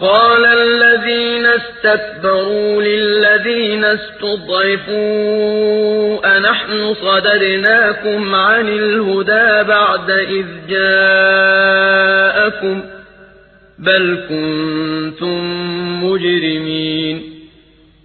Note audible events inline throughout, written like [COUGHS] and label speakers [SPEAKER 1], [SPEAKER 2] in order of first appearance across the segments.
[SPEAKER 1] قال الذين استكبروا للذين استضعفوا أنحن صدرناكم عن الهدى بعد إذ جاءكم بل كنتم مجرمين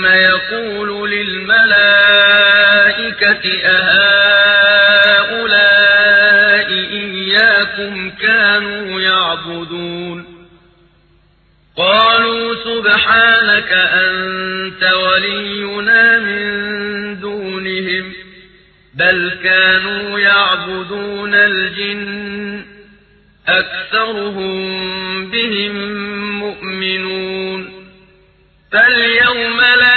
[SPEAKER 1] ثم يقول للملائكة أهؤلاء إياكم كانوا يعبدون
[SPEAKER 2] قالوا
[SPEAKER 1] سبحانك أنت ولينا من دونهم بل كانوا يعبدون الجن أكثرهم بهم مؤمنون فاليوم لا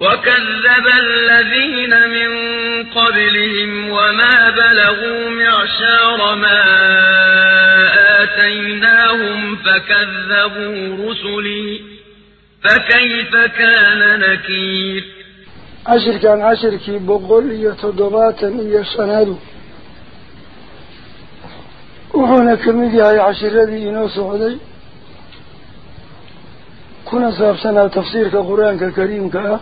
[SPEAKER 1] وكذب الذين من قبلهم وما بلغوا معشار ما آتيناهم فكذبوا رسلي فكيف كان نكير
[SPEAKER 2] عشر كان عشر كي بقول يتضبات يسناد وحونا هاي عشر الذي نوس عدي كنا سابسنا تفسير كقرآن كريم كأه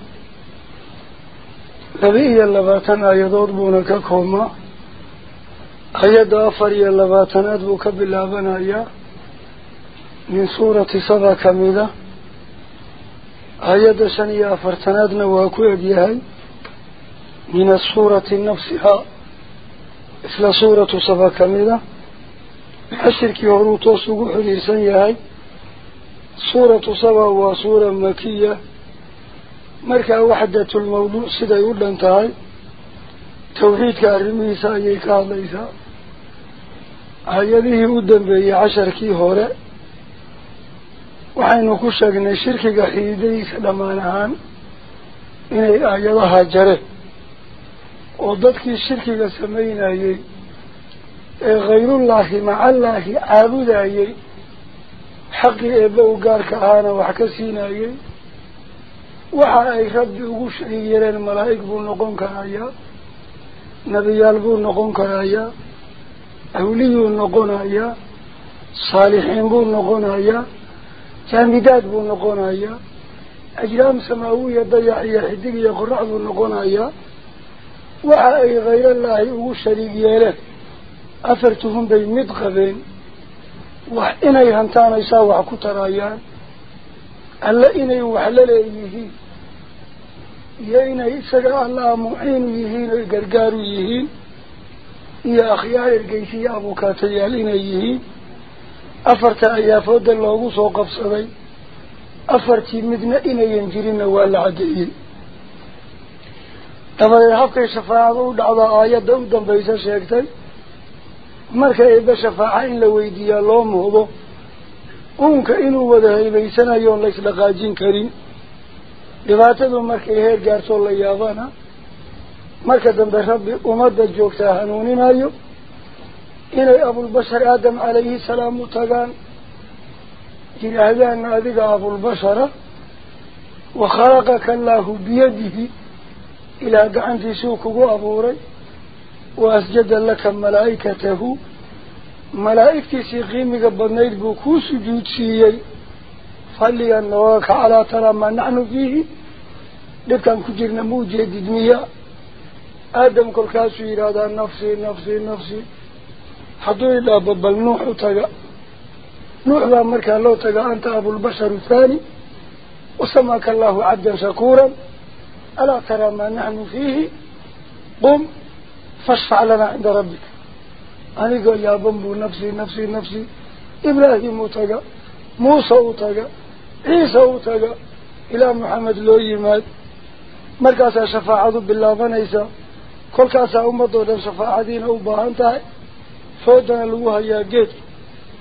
[SPEAKER 2] لبي iyo labaatan aayadood buuna ka koobmaa ayadda afar iyo labaatanaad buu ka bilaabanayaa min suurati saba ka mid a ayadda shan iyo afartanaadna waa ku egyahay min asuurati nafsihaa isla suuratu saba ka mid a cashirkii horuu toos ugu xidhiirsan yahay suuratu saba waa suura makiya markaa waxdatulmawduuc siday u dhan tahay tawxiidka arrimihiisa ayay ka hadlaysaa hay-adihii u dambeeyey casharkii hore waxaynu ku sheegnay shirkiga xiidadiisa dhammaan ahaan inay aayadaha jareen oo dadkii shirkiga samaynayey ee khayrullaahi macallaahi caabudayey xaqii eebba u gaarka ahaana wax ka siinayey waxa ay rabbi ugu shaqi yeeleen malaa'ig buu noqon karayaa nebiyaal buu noqon karayaa awliyuu noqonayaa saalixiin buu noqonayaa jaamidaad buu noqonayaa ajraam samaawiya dayax iyo xidig iyo qorax buu noqonayaa waxa ay hayrallaahi ugu shariig yeeleen afartuhun bay mid qabeen wax inay hantaanaysaa wax ku tarayaan alla inay wax la leeyihiin iyo inay isaga allaha muciinu yihiin oy gargaaru yihiin iyo akhyaar ergeysiya abukaatayaal inay yihiin afarta ayaafooda loogu soo qabsaday afartii midna inayan jirinna waa la caddeeyey dabadeed habkay shafaacada u dhacdaa aayadda u dambaysa sheegtay marka eebbe shafaaca in la weydiiyaa loo muhdo uunka inuu wada haybaysanayoon laysdhaqaajin karin dhibaatadu markay heer gaartoo la yaabana marka dambe rabbi ummadda joogtaa hanuuninayo inay abulbashar aadam calayhi salaam u tagaan yidhaahdaana adiga abulbashara wa khalaqaka allaahu biyadihi ilaah gacantiisuu kugu abuuray wa asjada laka malaa'ikatahu malaa'igtiisii qiimiga badnayd buu kuu sujuudsiiyey صلي أنك على ترى ما نحن فيه لكن كجرنا موجة ددمية آدم كل كاسو إرادة نفسي نفسي نفسي حدو إلا ببل نوح تقع نوح لا مركا لو تقع أنت أبو البشر الثاني وسمك الله عبدا شكورا ألا ترى ما نحن فيه قم فاشفع لنا عند ربك أنا قال يا بمبو نفسي نفسي نفسي إبراهيم تقع موسى تقع إيسا أوتاك إلى محمد لو يمد مركز شفاعة بالله من إيسا كل كاسا أمضو دم شفاعة دين أوباها انتهي فودنا لوها يا جيت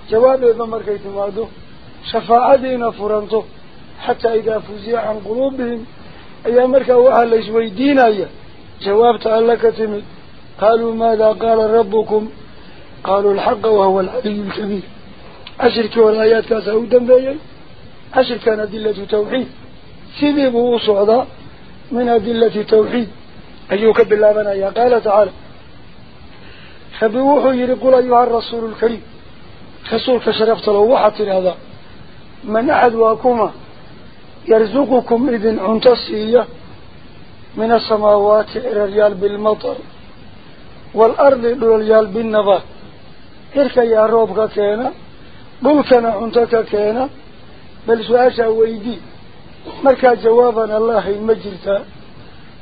[SPEAKER 2] جواب إذا مركيت مادو شفاعة دين فرانتو حتى إذا فوزي عن قلوبهم أي مركز أهل إشوي دين جواب تألك تمد قالوا ماذا قال ربكم قالوا الحق وهو العلي الكبير أشركوا الآيات كاسا أودا بيه عشر كان أدلة توحيد سيدي بو صعدا من أدلة توحيد أيوك بالله من أيها قال تعالى خبيوه يقول أيها الرسول الكريم خسول فشرفت له وحط هذا من أحد واكما يرزقكم إذن عنتصية من السماوات إلى الريال بالمطر والأرض إلى الريال بالنبات إلك يا روبك كينا قلتنا عنتك كينا بل سؤاشا ويدي مركا جوابا الله المجلسة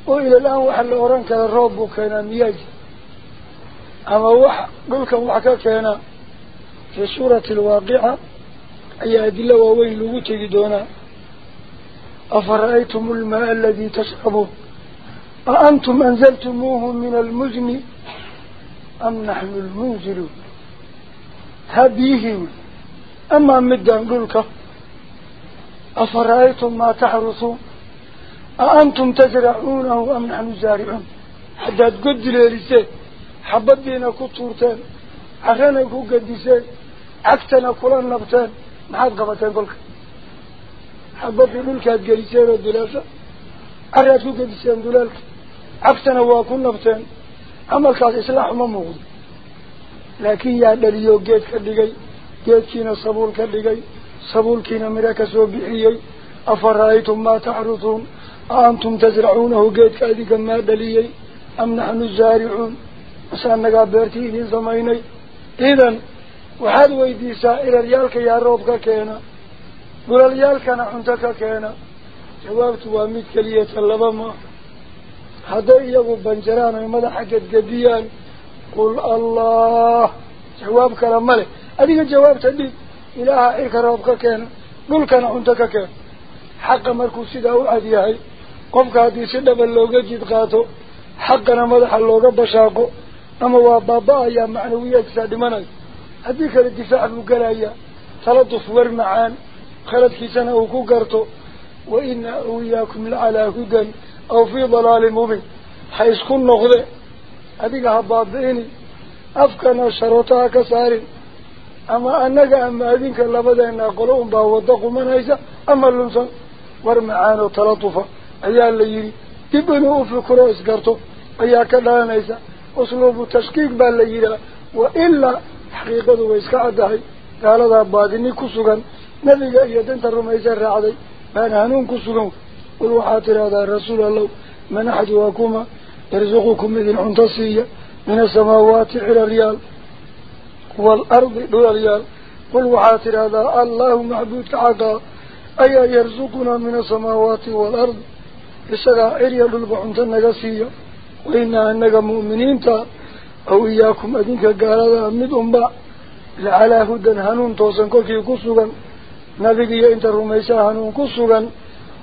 [SPEAKER 2] وإلى الآن وحل أورانك الرب كان مياج أما وح قلك وحكا كان في سورة الواقعة أي أدلة ووين وتجدون أفرأيتم الماء الذي تشربه أأنتم أنزلتموه من المزن أم نحن المنزل هبيهم أما مدان قلك أفرأيتم ما تحرثون أأنتم تزرعونه أم نحن زارعون حتى تقد ليلسين حبدينا كتورتين عرانا كقدسين عكتنا النبتان ما حد قبتان قلك حبدي للك هتقلسين الدلاسة عرات كقدسين دلالك عكتنا واكون نبتين أما الكاس إسلاح ما موجود لكن يا دليو جيت كدقي جيت كينا صبور كدقي كينا مراك سوبيعي أفرأيتم ما تعرضون أنتم تزرعونه قيد كاذي ما دليي أم نحن الزارعون أسانك أبرتيني زميني إذن وحد ويديسا إلى ريالك يا ربك كينا قول ريالك نحنتك كينا جوابت واميتك ليتلبما هدئي أبو بنجران ومدى حقت قديان قل الله جوابك لما لك أليك الجواب أليك ilaaha cirka roob ka keena dhulkana cunto ka keena xaqa markuu sidaa u cad yahay qofka haddii si dhaba looga jid qaato xaqana madaxa looga bashaaqo ama waa baaba-ayaa macnawiyaadkisaa dhimanaya haddii kale difaac buu gelayaa taladuf war macaan khaladkiisana uu ku garto wa ina iyaakum lacalaa hudan aw fii dalaalin mubiin ha isku noqde adiga ha baabi'ini afkana sharootaha ka saarin ama annaga ama adinka labadeena qolo unbaa waddo qumanaysa ama lunsan war macaan oo talatufa ayaa la yidhi dib inuu u fikiro isgarto ayaa ka dhalanaysa usluubu tashkiik baa la yidhaha wa ilaa xaqiiqadu way iska caddahay gaaladaa baadini ku sugan nebiga iyo danta rumaysa raacday baana hanuun ku sugan qul waxaad tidhahdaa rasuul allow man axduwakuma yarsuqukum idin cunto siiya min asamaawaati ciraryaal والأرض دوليال قل وحاتر هذا الله محبوب كعقا أي يرزقنا من السماوات والأرض إسراء إريال البعنت النقسية وإنا أنك مؤمنين تا أو إياكم أدنك قال هذا أمد أمبا لعلى هدى هنون توسن كوكي كسوغا نبيقي إنت الرميسة هنون كسوغا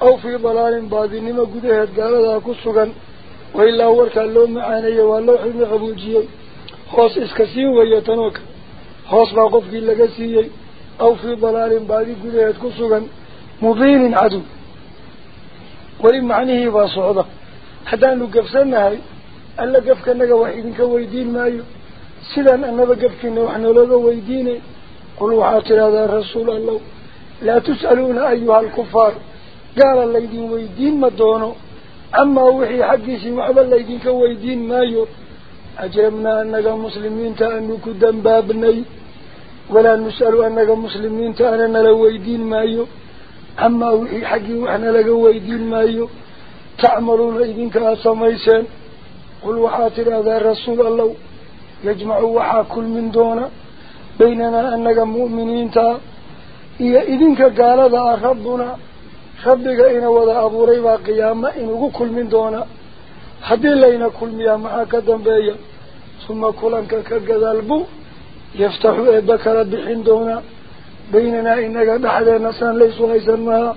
[SPEAKER 2] أو في ضلال باذنما قدهت قال هذا كسوغا وإلا ورك اللوم معاني واللوح المعبوجي خوص إسكسين ويتنوك خاص بوقف في لجسي أو في ضلال بعدي كذا يتكسرن مضين عدو ولمعنيه بصعدة حتى لو قفسنا هاي ألا قف كنا واحد كويدين مايو سلا أننا قف كنا وحنا لذا ويدين قل حاتر هذا الرسول الله لا تسألون أيها الكفار قال الليدين ويدين ما دونه أما وحي حقي سمع سمعب يدين كويدين مايو أجرمنا أننا مسلمين تأنوك دنبابني walaa nus'alu annaga muslimiinta ana nala weydiin maayo camaa wixii xaggii waxna laga weydiin maayo tacmaluuna idinka aada samayseen qul waxaad tidhaahdaa rasuul allow yajmacu waxaa kulmin doona baynanaa annaga mu'miniinta iyo idinka gaalada ah rabbuna rabbiga ina wada abuuray baa qiyaamo inugu kulmin doona haddii layna kulmiyaa maxaa ka dambeeya suma kulanka ka gadaal bu يفتح بكرة بحين دونا بيننا إنك بحد نسان ليس هيسنها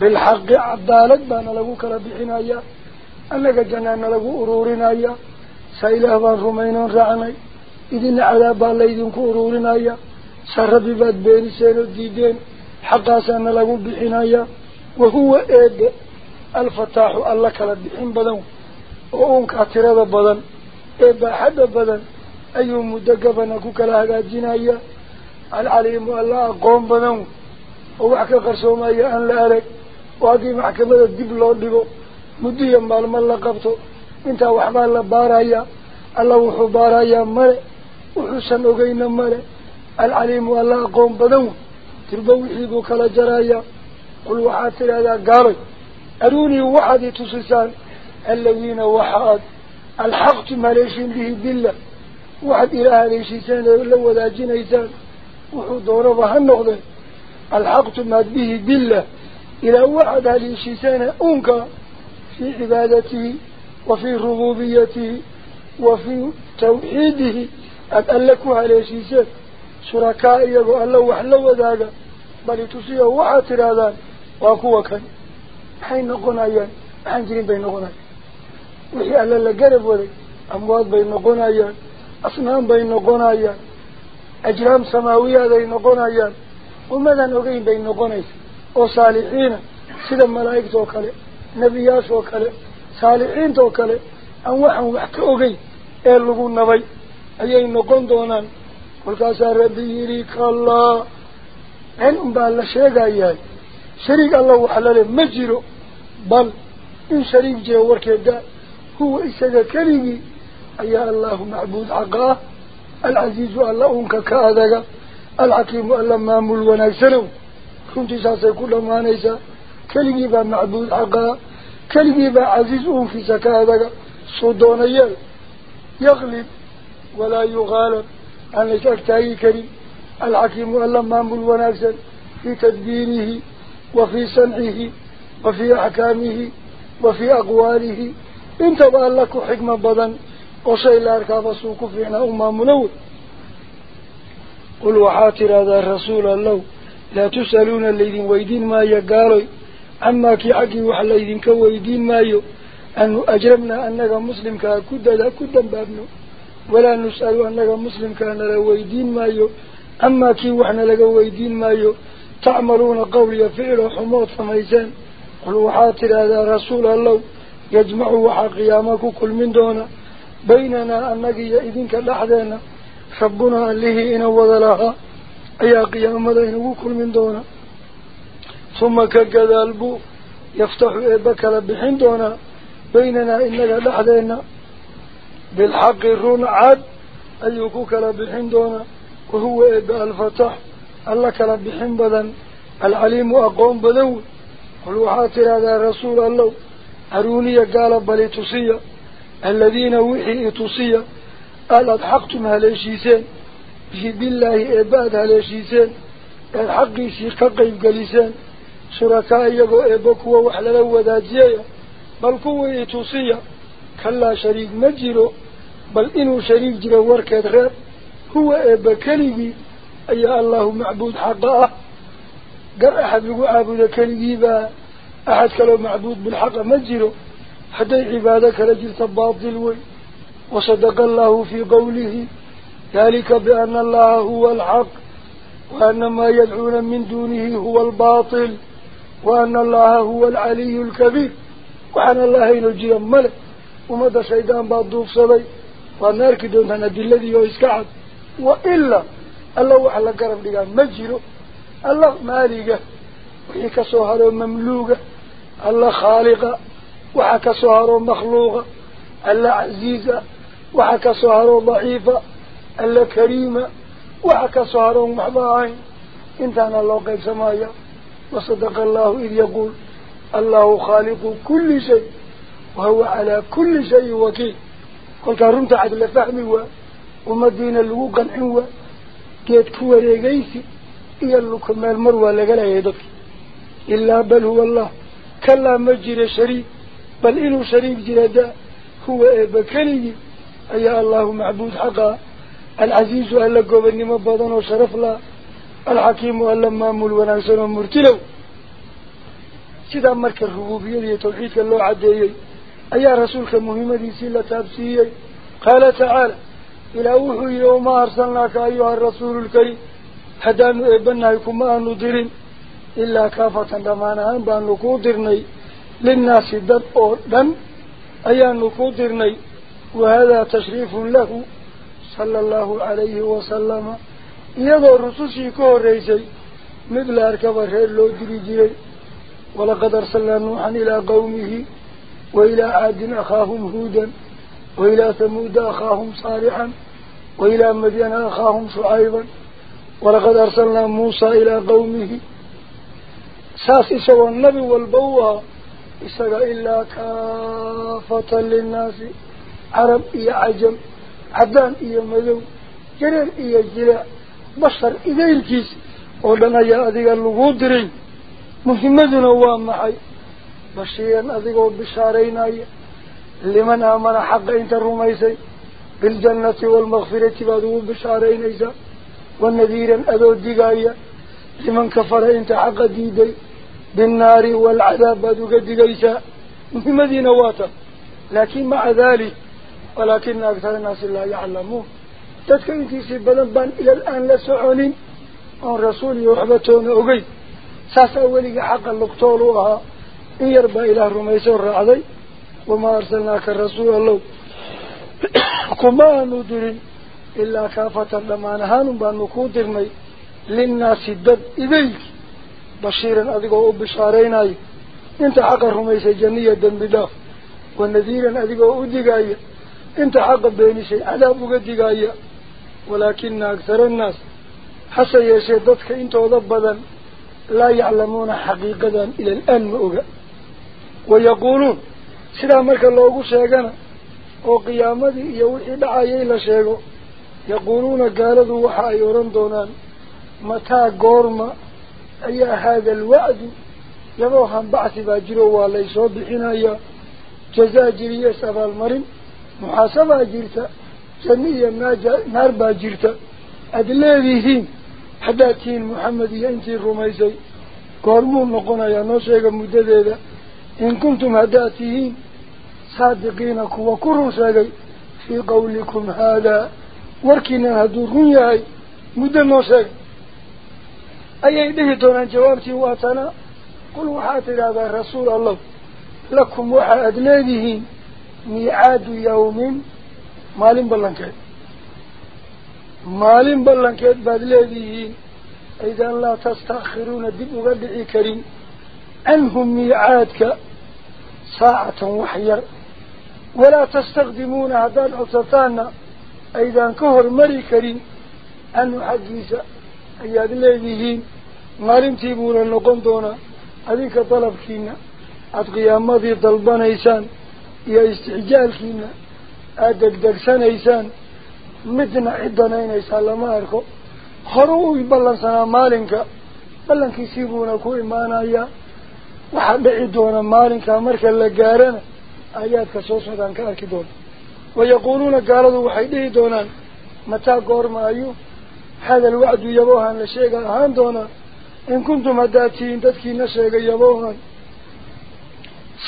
[SPEAKER 1] بالحق عبدالك
[SPEAKER 2] بان لغوك ربحنا آية. يا أنك جنان لغو أرورنا يا سيله بان رمين رعني إذن عذابا ليدنك أرورين أيا سربي باد سين الديدين حقا سان لغو بحنا آية. يا وهو إيد الفتاح الله كلا بحين بدن وأنك أترى بدن إيب أحد بدن ayuu muddo gabana ku kala hagaajinaya alcaliimu alla aqoon badan oo wax ka qarsoomaya aan la arag oo haddii maxkamada dib loo dhigo muddo iyo maalmo la qabto intaa waxbaa la baarayaa alla wuxuu baarayaa male wuxuusan ogeyna male alcaliimu alla aqoon badan wey tirba wixii buu kala jarayaa qul waxaad tidhaahdaa gaalay aruunii waxaad i tusisaan alladiina waxa aad alxaqtum haleeshin bihi billah وحد إلى هذه الشيسان لو ذا جنيسان وحد ربها النقضة الحق ماد به بالله إلى وحد هذه الشيسان أنك في عبادته وفي ربوبيته وفي توحيده أتألكوا على الشيسان شركائي وأن لو حلو ذاك بل تسيه وعاتر هذا وأكوا كان حين نقونا أيان حين جرين بين نقونا وحي ألا لقرب ولي أموات بين نقونا أيان asnaan bay noqonayaan ajraam samaawiyaday noqonayaan ummadan ogeyn bay noqonaysa oo saalixiina sida malaa'igtaoo kale nebiyaashoo kale saalixiintaoo kale aan waxaan wax ka ogeyn ee lagu nabay ayay noqon doonaan kolkaasaa rabbi yidhi kallaa cen unbaa la sheegayaa shariig alla waxa lale ma jiro bal in shariig jee warkeeda huwa isaga keligii أيا الله معبود عقاه العزيز ألا أنك كأذك العكيم ألا مامل ونكسنه كنت ساسي كل ما نيسا كلمي با معبود عقاه كلمي با عزيز أنفس كأذك صدون يال يغلب ولا يغالب أنك أكتاي كريم العكيم ألا مامل ونكسن في تدبيره وفي سمعه وفي أحكامه وفي أقواله انتبه لك حكمة بدن وشي لا أركاب سوق فينا أمام منور قل وحاتر هذا الرسول الله لا تسألون الذين ويدين ما يقالوا أما كي عقي الذين كويدين ما يو أن أجرمنا أنك مسلم كأكد كدا بابنو ولا نسأل أنك مسلم كان لويدين ما يو أما كي وحنا لويدين ما يو تعملون قولي فعل حموت فميزان قل وحاتر هذا رسول الله يجمع وحا قيامك كل من دونه بيننا النقي إذنك لحدنا ربنا له إنا وذلها أي قيام ذهن وكل من دونا ثم كجذالب يفتح بكر بحين دونا بيننا إنك لحدنا بالحق رون عاد أيكوك لبحين دونا وهو الفتح الله لبحين بذن العليم أقوم بذن قلوا حاتر هذا رسول الله أروني قال بلي الذين وحي تصيا قال أضحقتم هلاشيسين بالله إباد الحق الحقي سيقاقيب قليسين شركاء يقو إبكوا وحلل وذاتيا بل قوة توصية كلا شريك مجره بل إنو شريك جرى كدغير غير هو إبكالي أي الله معبود حقه قال أحد يقول عابد كالجيبا أحد كلو معبود بالحق مجره حتى عبادك تباطل وي وصدق الله في قوله ذلك بأن الله هو الحق وأن ما يدعون من دونه هو الباطل وأن الله هو العلي الكبير وأن الله ينجي الملك ومدى شيطان باطل صدي ونارك دون هند الذي يسكعد وإلا الله أحلى قرب لك مجره الله مالك ويكسوهر مملوك الله خالقه وحكى سهر مخلوقة ألا عزيزة وحكى سهر ضعيفة ألا كريمة وحكى سهر محضاعين انتان الله قيب سمايا وصدق الله إذ يقول الله خالق كل شيء وهو على كل شيء وكيل قلت رمت عدل فهمي ومدين ومدينة اللوقا عنوة جيت كوريغيسي إيا اللوكم المروى لقلها يدك إلا بل هو الله كلا مجر شريك بل إنه شريك جلد هو بكلي أي الله معبود حقا العزيز ألا قبرني مبادن وشرف لا الحكيم ألا مامول ونعسن ومرتلو سيدا مرك الرغوبية توحيدك اللو عدي أي رسولك مهمة دي سيلة تابسية قال تعالى إلى أوحي يوم أرسلناك أيها الرسول الكريم حدان إبنا يكما أنو ديرين إلا كافة دمانا أنبان لكو درني للناس دب أو دم أيان فضرني وهذا تشريف له صلى الله عليه وسلم يدو رسوسي كو ريسي مثل أركب الرئيس لو جريجي ولقد أرسل نوحا إلى قومه وإلى عاد أخاهم هودا وإلى ثمود أخاهم صالحا وإلى مدين أخاهم شعيبا ولقد أرسلنا موسى إلى قومه ساسي سوى النبي والبوه isaga ilaa kaafatan linnaasi carab iyo cajam caddaan iyo madow jareer iyo jilaac bashar idayrkiis oo dhan ayaa adiga laguu diray muhimmaduna waa maxay bashiiran adigoo bishaaraynaya liman aamana xaqa inta rumaysay biljannati waalmakfirati baad ugu bishaaraynaysaa wa nadiiran adoo digaaya liman kafara inta xaqa diiday بالنار والعذاب بدك قيسا مدينة نواتا لكن مع ذلك ولكن أكثر الناس لا يعلمون تتكين في سبلا بان إلى الآن لسعونين أن رسول يحبتون أغي ساس أولي حق اللقطولها إن يربى إله رميسون رعضي وما أرسلناك الرسول الله كما ندري إلا كافة لما نهان بأن نكون درمي للناس الدب إذيك bashiiran adigoo u bishaaraynayo inta xaqa rumaysay janniya dembi dhaaf wa nadiiran adigoo u digaaya inta xaqa beenisay cadaab uga digaaya walaakina aghara annaas hase yeeshee dadka intooda badan laa yaclamuuna xaqiiqadan ila alaan ma oga wayaquuluun sidaa marka loogu sheegana oo qiyaamadii iyo wixii dhacayay la sheego yaquuluuna gaaladu waxa ay odhan doonaan mataa goorma أي هذا الوعد يضوحا بعث باجروا وليسوا بحنايا جزاء جريس أبا المرم محاسبة جرتا جنية نار باجرتا أدليهين حتى تين محمد ينتي الرميسي كورمون نقونا يا نوشيك مدددا إن كنتم هداتيين صادقين كوا كروا في قولكم هذا وركنا هدو الرنياي مدد نوشيك أي إذه دون جوابتي واتنا قل وحاتل هذا رسول الله لكم وحاد لديه ميعاد يوم مالين بلنكيد مالين بلنكيد بعد لديه إذا لا تستأخرون دب وقدعي كريم أنهم ميعادك ساعة وحير ولا تستخدمون هذا العطتان أيضا كهر مريكرين أن حديث ayaad leedihiin maalintii buuna noqon doonaa adinka dalabkiina aada qiyaamadii dalbanaysaan iyo istixjaalkiina aada degdegsanaysaan midna cid danaynaysaa lama arko hore u ballansanaa maalinka ballankiisii buuna ku imaanayaa waxaa dhici doona maalinkaa marka la gaarana aayaadka soo socdaan ka arki doona wayaquuluuna gaaladu waxay dhihi doonaan mataa goorma ayuu هذا الوعد يبوها لشيغا أهان دونا إن كنتم هداتين تدكي نشيغا يبوها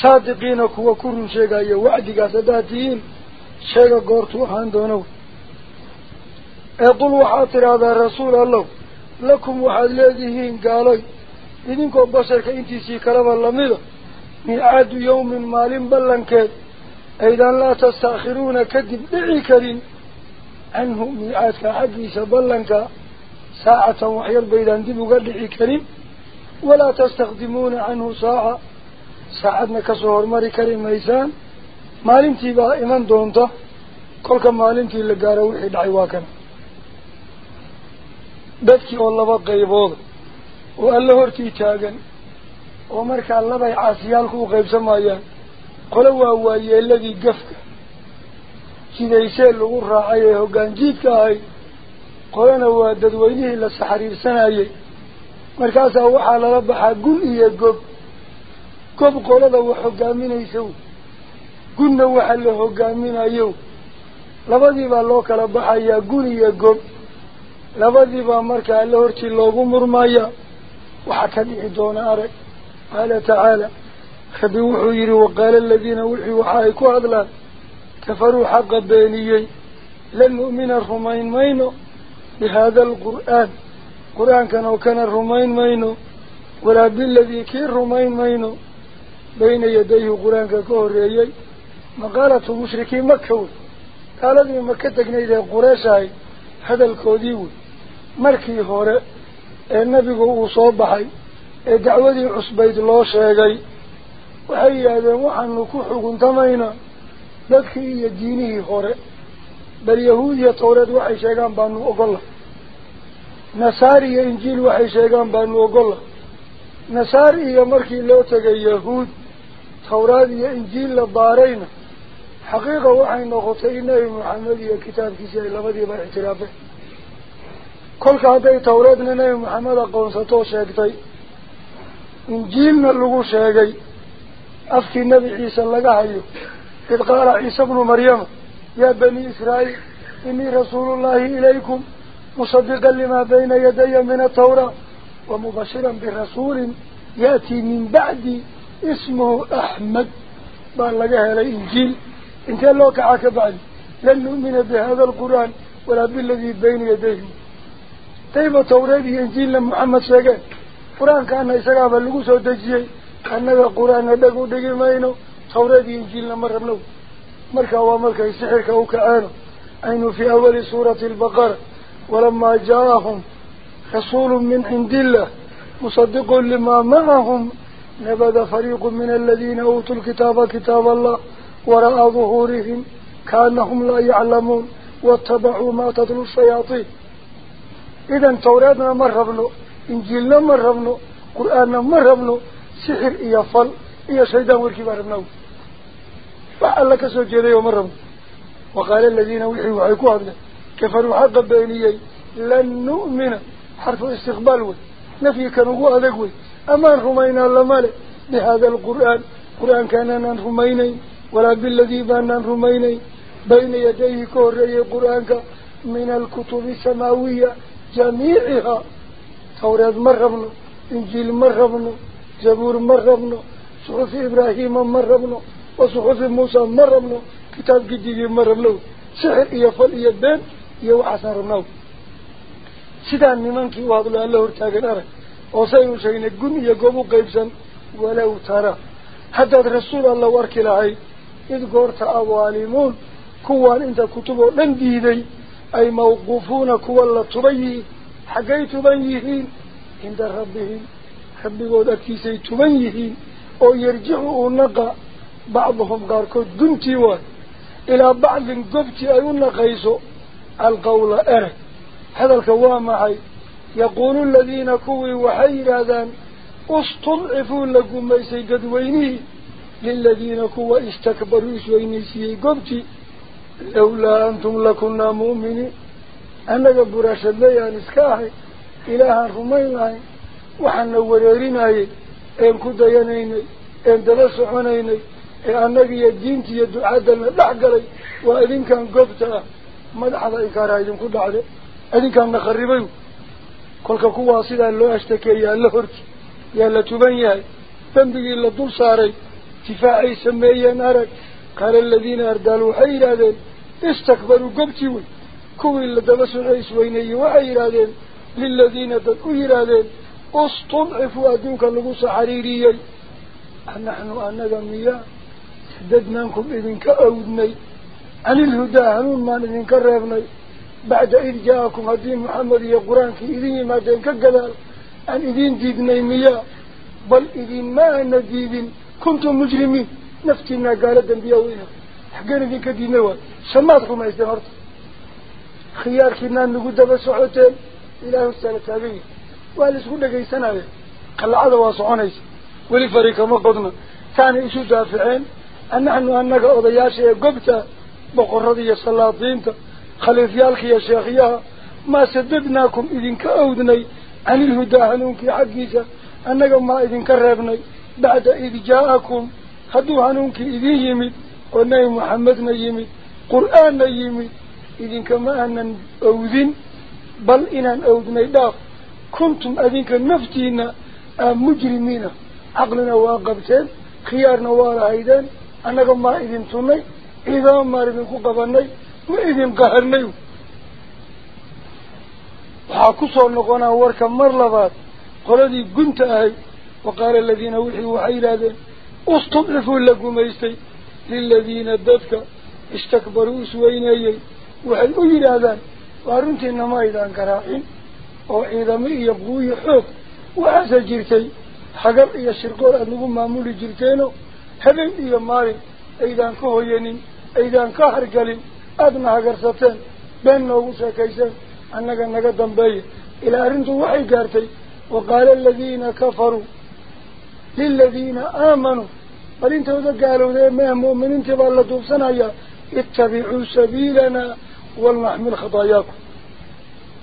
[SPEAKER 2] صادقين كوا كرن شيغا يوعدك سداتين شيغا قورتو أهان دونو equl waxaad tidhaahdaa rasuul allow lakum waxaad leedihiin gaalay idinkoo basharka intiisii kalaba lamida miicaadu yawmin maalin ballankeed aydan laa tastakhiruuna kadib dhici karin canhu miicaadka xaggiisa ballanka saacatan waxyar baydaan dib uga dhici karin walaa tastakdimuuna canhu saaca saacadna kasoo hormari kari maysaan maalintii baa iman doonta kolka maalintii la gaaro wixii dhacay waa kana dadkii oo laba qaybooda oo alla hortii taagan oo markaa labay caasiyaalku u qaybsamayaan qole waa waayeeladii gafka jidaysee lagu raacay ee hoggaanjiidka ahay qolana waa dadweynihii la saxariirsanayay markaasaa waxaa lala baxaa gun iyo gob gob qolada wax hogaaminayso gunna waxa la hogaaminayo labadiibaa loo kala baxayaa gun iyo gob labadiibaa marka alle hortii loogu murmaya waxaa ka dhici doona arag qaala tacaala rabbi wuxuu yidhi waqaala aladiina wixii waxa ay ku hadlaan كفروا حق بينيي لن نؤمن الرومين مينو بهذا القرآن قرآن كان وكان الرومين مينو ولا بالذي كي الرومين مينو بين يديه قرآن كوريي مقالة مشركي مكة قالت من مكة تقني إلى قريشاي هذا الكوديو مركي هوري النبي هو وصوبحي دعوذي عصبيد الله شاقي هذا محن waxaanu كنت xuguntamayna dadkii iyo diinihii hore bal yahuud iyo tawreed waxay sheegaan baanu ogolla nasaari iyo injiil waxay sheegaan baanu ogolla nasaari iyo markii loo tegay yahuud tawraad iyo injiil la baarayna xaqiiqa waxay noqotay in nebi maxamed iyo kitaabkiisii ay labadiiba ictiraafeen kolka hadday tawreedna nebi maxamed aqoonsatoo sheegtay injiilna lagu sheegay afkii nebi ciise laga hayo إذ قال عيسى بن مريم يا بني إسرائيل إني رسول الله إليكم مصدقا لما بين يدي من التوراة ومبشرا برسول يأتي من بعدي اسمه أحمد بان لقاها إنجيل كان لو كعاك بعد لن نؤمن بهذا القرآن ولا بالذي بين يديه طيب التوراة إنجيل محمد سيقال قرآن كان يسقى بلغو سودجي أنه قرآن دقو دجي مينو hawradii إنجيلنا مرة منه مركا waa يسحرك sixirka u أين في أول سورة البقرة ولما جاءهم رسول من عند الله مصدق لما معهم نبذ فريق من الذين أوتوا الكتاب كتاب الله وراء ظهورهم كانهم لا يعلمون واتبعوا ما تتلو الشياطين إذا توراتنا منه إنجيلنا مرة منه قرآننا مرة منه سحر إيا فل إيا شيدان والكبار النوم وعلى كسو جيدي ومرم وقال الذين وحيوا وحيكوا عدنا كفروا حقا بينيي لن نؤمن حرف استقبال نفي كانوا أذقوي أما رمينا مالك بهذا القرآن قرآن كاننا رميني ولا بالذي باننا رميني بين يديه كوري قرآنك من الكتب السماوية جميعها توراة مرمنا إنجيل مرمنا زبور مرمنا صحف إبراهيم مرمنا وصحف موسى مرمنا كتاب جدي مرمنا سحر إيا فل إيا الدين إيا وحسن رمناه سيدان نمانكي واضل الله ارتاقنا رك وصيو شينا قن إيا قوم قيبسا ولو ترى حتى رسول الله وارك لعي إذ قرت أواليمون كوان انت كتبه من ديدي أي موقوفون كوان لطبيه حقيت بيهين عند ربهم ربي قد سيتبيهين تبنيهين أو يرجعوا نقا بعضهم قاركو دنتي وان إلى بعض قبتي أيون قيسو القول أرك إيه. هذا الكوام حي يقول الذين كوي وحي لذان استضعفوا لكم ميسي قد وينيه للذين كوا استكبروا سي قبتي لولا أنتم لكنا مؤمنين أنك براشد لي أن يعني إسكاحي إلها رميناي وحنا وريريناي أن كدينيني أن دلس حنيني ee annagiiyo diinta iyo ducaadana dhex galay waa idinkan goobta ah madaxda inkaaraa idinku dhacde idinkaanna kharibay kolka kuwaa sidaa loo ashtakeeyaa la horti yaa la tuban yahay dembigii la dul saaray difaacay sameeyeen arag qaala aladiina ardaal waxay yidhaahdeen istakbaruu gobtii wey kuwii la daba socey isweyneeyey waxay yidhaahdeen liladiina dad u yidhaahdeen istudcifuu adduunka lagu soo xariiriyey naxnu anaga miyaa دبنانكم إذن كأودني عن الهدى عنون ما إذن كرابني بعد إذ جاءكم الدين محمد يا قرآن يقرانك إذن ما إذن كقلال عن إذن ديبني مياه بل إذن ما أنا كنتم مجرمين نفتنا قالت بيوينا حقاني ذيك دينوا سمعتكم إذن أرض خيار كنا نقود بسعوتين إلى السنة تابعي وأليس لك شيء سنة قال عدوا صعونيس ولفريق مقضنا ثاني إشو دافعين annahnu annaga odayaasha ee gobta boqorrada iyo salaadiinta khaliifyaalka iyo sheekhyaha maa sadadnaakum idinka awdnay canilhudaa hanuunkii xaggiisa annaga maa idinka reebnay bacda id jaa'akum hadduu hanuunkii idin yimid oo nebi maxamedna yimid qur-aanna yimid idinkama aanan awdin bal inaan awdnay dhaaf kuntum adinka naftiina mujrimiina caqlina waa qabteen khiyaarna waa lahaydeen annaga maa idin tunnay ciidama maar idinku qabanay ma idin qaharnay waxaa ku soo noqonaa warka mar labaad qoladii gunta ahayd waqaala aladiina wixii waxay yidhaahdeen istudcifuu la gumaystay liladiina dadka istakbaruu isweyneeyey waxay u yidhaahdaan waa runtiina ma aydaan garaacin oo ciidamo iyo quuyo xoog waxaase jirtay hagar iyo shirqoor aada nagu maamuli jirteeno habeen iyo maalin aydaan ka hoyanin aydaan ka hargelin aadana hagarsateen been noogu sheekayseen annaga naga dambeeya ilaa arrintu waxay gaartay waqaala aladiina kafaruu liladiina aamanuu bal intooda gaalowdee meh mu'miniintii baa la duubsanayaa ittabicuu sabiilanaa walnaxmil khadaayaakum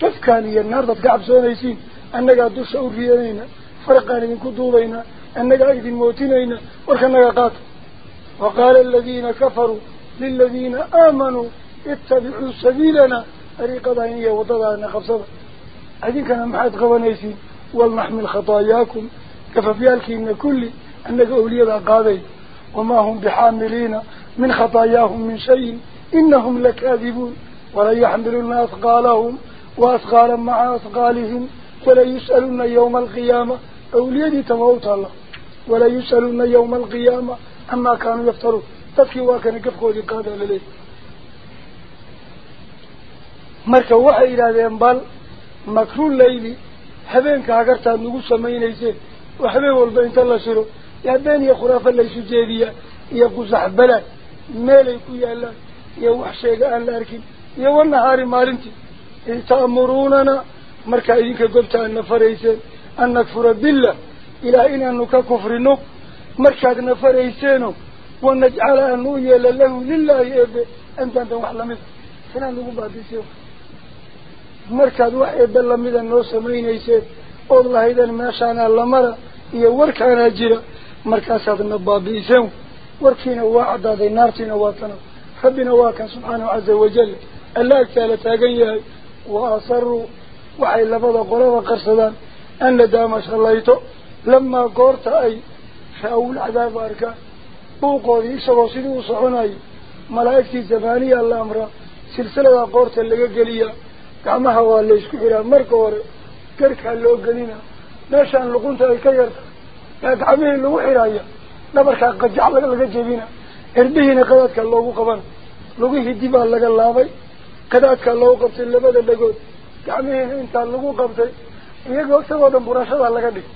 [SPEAKER 2] dafkaan iyo naardaad ka cabsoonaysiin annagaa dusha u riyanayna farqaan idinku duubaynaa أنك أجد موتنين وركنك قات وقال الذين كفروا للذين آمنوا اتبعوا سبيلنا أريق دينية وطبعنا خبصة أذين كان محاد قوانيسين والمحمل خطاياكم كففيالك إن كل أنك أولياء قاضي وما هم بحاملين من خطاياهم من شيء إنهم لكاذبون ولا يحملون أثقالهم وأثقالا مع أثقالهم ولا يسألون يوم القيامة أولياء تموت الله ولا يسألون يوم القيامة أما كانوا يفترون تبكي واكنا قفقوا لقاد لليه marka waxay yidhaahdeen bal makru layli habeenka hagartaad nagu samaynayseen oo habeen walba inta la shiro yaa been iyo khuraafa laysu jeediyaa iyo qusax balaad meelay ku yaalaan iyo wax sheega aan la arkin iyo wanahaari maalintii ita'muruunana markaa idinka gobta aadna farayseen an nakfura billah إلى إن أنك كفرنه مركاد نفريسينه ونجعل أنه يلا له لله إبه أنت أنت وحلمت سنة نقول بعد سيوف مركاد وحيد اللمد أنه سمعين يسير والله إذا ما شانا اللمرة يوركانا جيرا مركز النبابيسيو warkiina waa caddaaday naartiina waa tana rabbina waa kan subxaanahu caza wajal alla agtaala taagan yahay wa asaruu waxay labada qolaba qarsadaan an nadaama shallayto lamaa goorta ay ra-ow lcadaab arkaan buuqoodii isagoo sidii u soconayay malaa'igtii zamaaniya la amraa silsilada qoorta laga geliyaa gacmaha waa laysku xiraa marka hore garkaa loo gelinaa meeshaan luqunta ay ka yarta yaa gacmihii lagu xiraya dhabarkaa qajac laga jebina cirbihiina qadaadka loogu qaban lugihii dibaa laga laabay qadaadka loogu qabtay labada dhagood gacmihiina intaa lagu qabtay iyagoo isagoo dhan buraashadaa laga dhig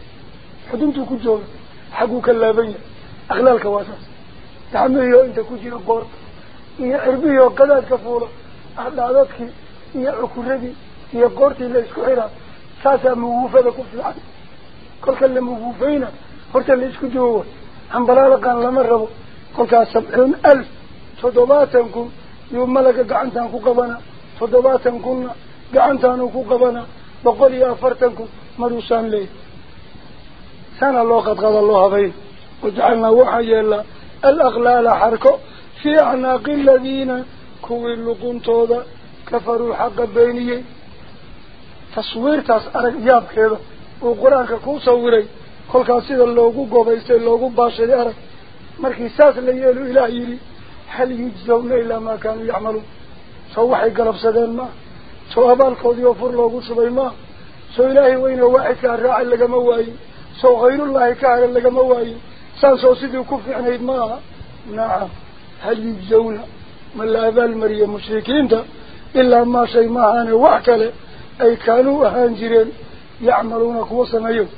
[SPEAKER 2] xuduntuu ku jooga xagguu ka laaban yahay akhlaalka waa saas gacmihiyoo inta ku jira boorka iyo cirbihiyoo gadaadka fuula adhaadadkii iyo cukuradii iyo goortii la isku xiraa saasaa muguufada ku fiican kolka la muguufayna horta la isku duwowa hambalaalakan lama rabo kolkaas sabcuun alf toddobaatan kun yuu malaga gacantaan ku qabanaa toddobaatan kunna gacantaanuu ku qabanaa boqol iyo afartan kun maruu saan leeyahay سنة الله قد قضى الله بيه وجعلنا وحي الله الأغلال حركه في أعناق الذين كوي اللقون كفروا الحق بينيه تصوير تاس أرق ياب كيدا وقرآن كو صوري كل كاسيد اللوغو قبيسي اللوغو باشري أرق مركي ساس اللي يلو إلى يلي هل يجزون إلا ما كانوا يعملون سوحي قلب سدين ما سوى بالكود يوفر لوغو سبي ما سو إلهي وين واحد كان راعي لقموائي سو غير الله كعلى لك مواي سان سو سيدي وكف عن ما نعم هل يجزون من لا الأذى المريم مشركين إلا ما شيء ما أنا وعكلا أي كانوا هانجرين يعملون كوصنا يوم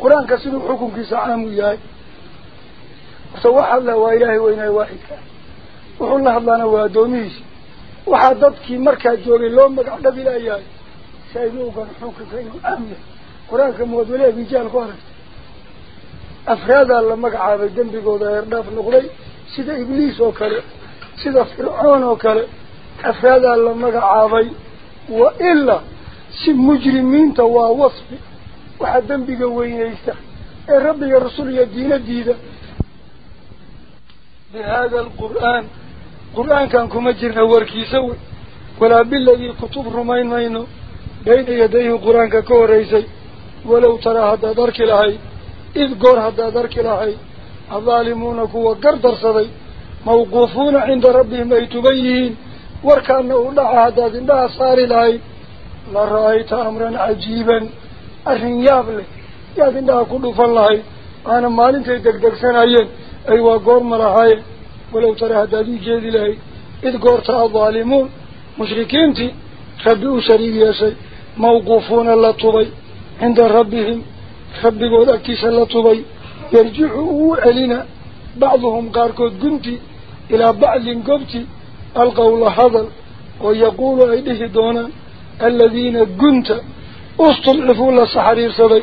[SPEAKER 2] قرآن كسر حكم في سعام وياي
[SPEAKER 1] سوح الله وإلهي وإنا
[SPEAKER 2] واحد وحو الله الله نوادونيش كي مركز جوري اللهم قعد بلا إياي سيدوك الحكم كأنه أمن قرآن كموضوليه بيجان قرآن أفراد الله مقعب الجنب قد إرداف نقضي سيدة إبليس وكالي سيدة فرعون وكالي أفراد الله مقعب وإلا سي مجرمين توا وصف وحد دنب قوين يستح الرب إيه يا رسول يا دينة ديدة بهذا القرآن قرآن كان نور كي يسوي ولا بالذي كتب رمين مينو بين يديه قرآن كوريسي ولو ترى هذا درك لهذه إذ قر هذا ذرك لحي الظالمون كوا قردر صدي موقوفون عند ربهم أي تبين وكأنه دعا هذا ذنبها صار لحي لرأيت أمرا عجيبا أرهن يابلي يا ذنبها كله فالله أنا ما لنتي دك سنعيا أيوا قور ملحي ولو ترى هذا ذي جيد لحي إذ قرت الظالمون مشركين تي خبئوا شريك يا شيء موقوفون لطبي عند ربهم rabbigood agtiisa la tubay yarjicu uu celina bacduhum qaarkood gunti ilaa bacdin gobti alqowla hadal oo yaquulu ay dhihi doonaan aladiina gunta istulcifuu la saxariirsaday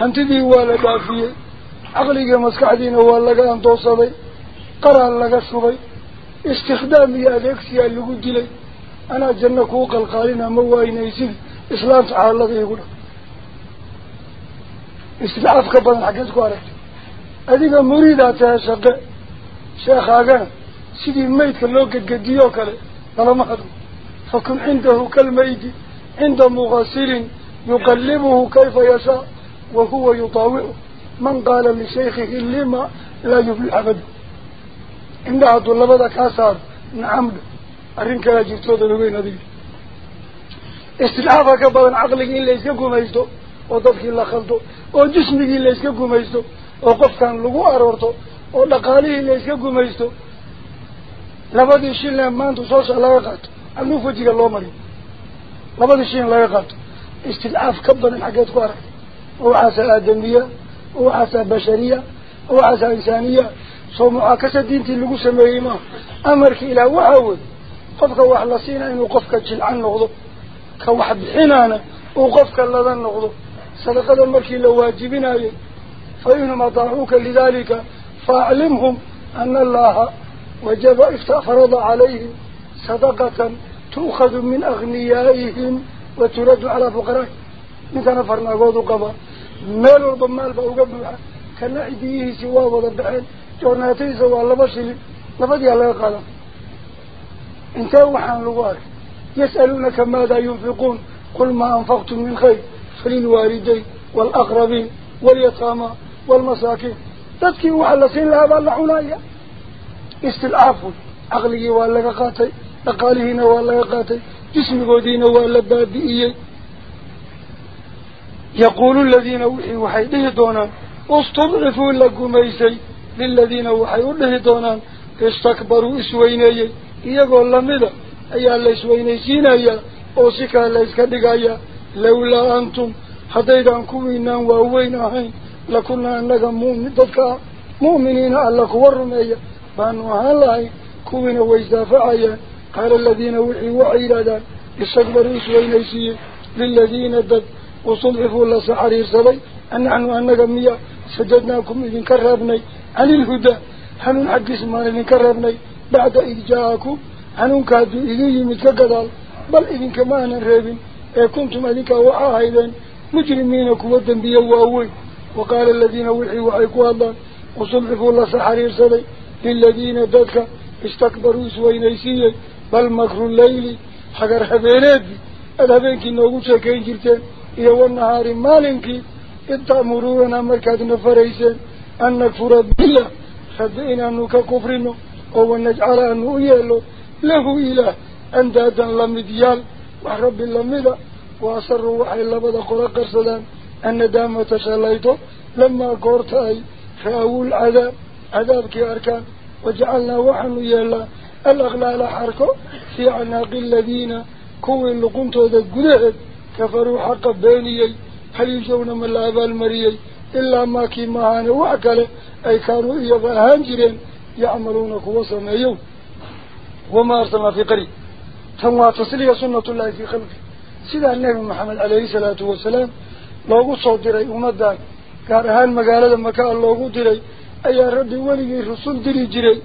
[SPEAKER 2] hantidii waa la dhaafiyey caqligii maskaxdiina waa laga andoonsaday qaraal laga shubay istikhdaam iyo adeegsiyaa lagu dilay anaa janno kuu qalqaalina ma waynaysid islaanta xaalada igu dha استلعف كبرنا حقنا سكوارك هذه مريدة تشغل شيخ أغان سيدي قد ميت كاللوك قديوك ما أخذ فكن عنده كالميت عند مغسل يقلبه كيف يشاء وهو يطاوع من قال لشيخه لما لا يبلع أبد عندها طلبة كاسار نعمل أرنك لا جرتوضة لغين هذه استلعفك قبل عقلك إلا يسكو ما يستو oo dadkii la khaldo oo jismigii la yska gumaysto oo qofkan lagu aroorto oo dhaqaalihii la yska gumaysto labadii shinlee maanta soosha laga qaato alluuf wejiga loo mariyo labadii shin laga qaato istilcaaf ka badan xaggeed ku aragtay oo waxaasaa aadamiya oo waxaasaa bashariya oo waxaasaa insaaniya soo mucaakasa diintii lagu sameeyey maaha amarka ilaah waxaa wey qofka wax la siina inuu qofka jilcan noqdo ka wax bixinaana uu qofka lada noqdo صدقة مركي لو واجبنا عليه فإنهم لذلك فاعلمهم أن الله وجب افتأفرض عليهم صدقة تؤخذ من أغنيائهم وترد على فقرائهم مثلا فرناغوذ قبا ميل والبمال بأوقبها كان عديه سواه وضبعين جورناتي سواه بشري لبدي الله قال انتهوا عن الوار يسألونك ماذا ينفقون قل ما أنفقتم من خير فللوالدين والأقربين واليتامى والمساكين تدكي وحل سين لها بالحنايا استلعاف عقله ولا قاتي أقاله ولا قاتي جسم قدين ولا بابئي يقول الذين وحي وحيده دونان استضعفوا لكم أيسي للذين وحيده دونان istakbaruu isweyneeyey iyagoo lamida ayaa la isweynaysiinayaa oo sikaa la iska dhigaya لولا أنتم حديد أنكم إنان وأوين أحين لكنا أنك مؤمنين ددك مؤمنين ألك ورمي فأنو أهلاي كوين ويزدافعي قال الذين وحي وعيدا لدى استقبروا سوين للذين دد وصنعفوا الله سحرير سبي أن عنو أنك ميا سجدناكم إذن كرابني عن الهدى هل نحق اسمان إذن كرابني بعد إذ جاءكم هل نكادوا إذن يمتكدال بل إذن كمان الرابين ee kuntum adinka waxa ahaydeen mujrimiina kuwa dembiye waaweyn waqaala aladiina wixii waxay ku hadlaan usulxifuu la saxariirsaday liladiina dadka istakbaruu isweynaysiiyey bal makru leyli hagar habeeneedii aad habeenkii noogu sheekayn jirteen iyo wanahaari maalinkii id ta'muruunana markaadna farayseen an nakfura billah rabbi inaanu ka kufrino oo wanajcala aanu u yeelo lahu ilaah andaadan la mid yaal وحرب اللمدة وأصروا وحي اللبدة قرق قرصدا أن دامة شليته لما قرت فأول عذاب العذاب عذاب كي أركان وجعلنا وحن يلا الأغلال حركه في عناق الذين كوي اللقنتو ذا قدهد كفروا حق بينيي هل يجون من الأبال المريي إلا ما كي ماهان وعكاله أي كانوا إيضا هانجرين يعملون كوصا يوم وما أرسلنا في قريب تنوى تصلية سنة الله في خلقه سيدا النبي محمد عليه الصلاة والسلام loogu soo diray ummadan gaar ahaan magaalada maka a loogu diray ayaa rabbi weligii rusul diri jiray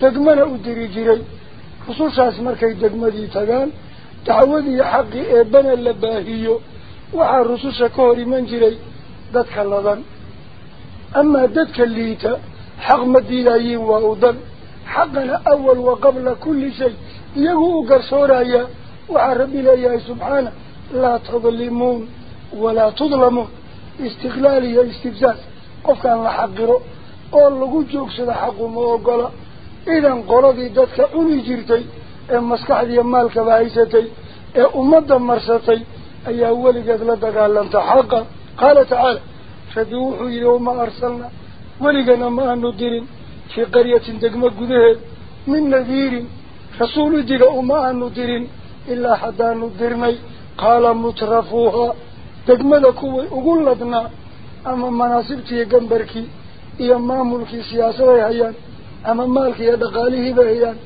[SPEAKER 2] degmana u diri jiray rusushaas markay degmadii tagaan dacwadii xaqii eebbana la baahiyo waxaa rususha ka hor iman jiray dadka ladan amaa dadka liita xaq ma diidaayiin waa udan xaqana awal wa qabla kulli shay iyagu u garsooraya waxaa rabbi leeyahay subxaana laa tadlimuun walaa tudlamuun istiklaal iyo istifsaas qofkaan la xaqiro oo lagu joogsado xaquma ogola idan qoladii dadka cuni jirtay ee maskaxdiiya maalkaba haysatay ee ummadda marsatay ayaa weligeed la dagaalanta xaqa qaala tacaala rabbi wuxuu yidhi wama arsalna weligana ma aanu dirin fii qaryatin degmo gudaheed min nadiirin rasuulu diga uma aanu dirin ilaa haddaanu dirnay qaala mutrafuuha degmada kuwii ugu ladnaa ama manaasibtiiyo gambarkii iyo maamulkii siyaasaday hayaan ama maalkii iyo dhaqaalihii bay hayaan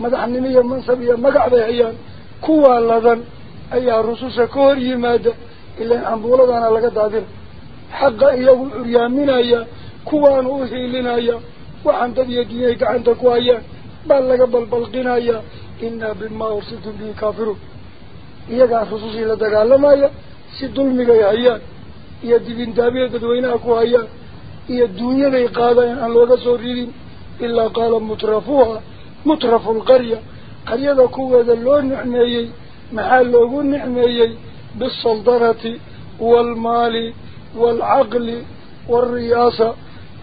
[SPEAKER 2] madaxnimo iyo mansab iyo magac bay hayaan kuwaa ladan ayaa rususha ka hor yimaada ilaan cambuuladana laga daadina xaqa iyagu curyaaminaya kuwaanu u hiilinaya waxaan dad iyo diinay gacanta ku hayaan بل لك بلبلقنا يا إنا بما أرسلتم به كافرون إياك رسوسي لدقالما يا سيدلمك يا عيان إيا دبين دابية تدوين أكو عيان إيا الدنيا لي قادة أن لوغا سوريرين إلا قال مترفوها مترف القرية قرية كوة ذلو نعميي محال لوغون نعميي بالسلطنة والمال والعقل والرئاسة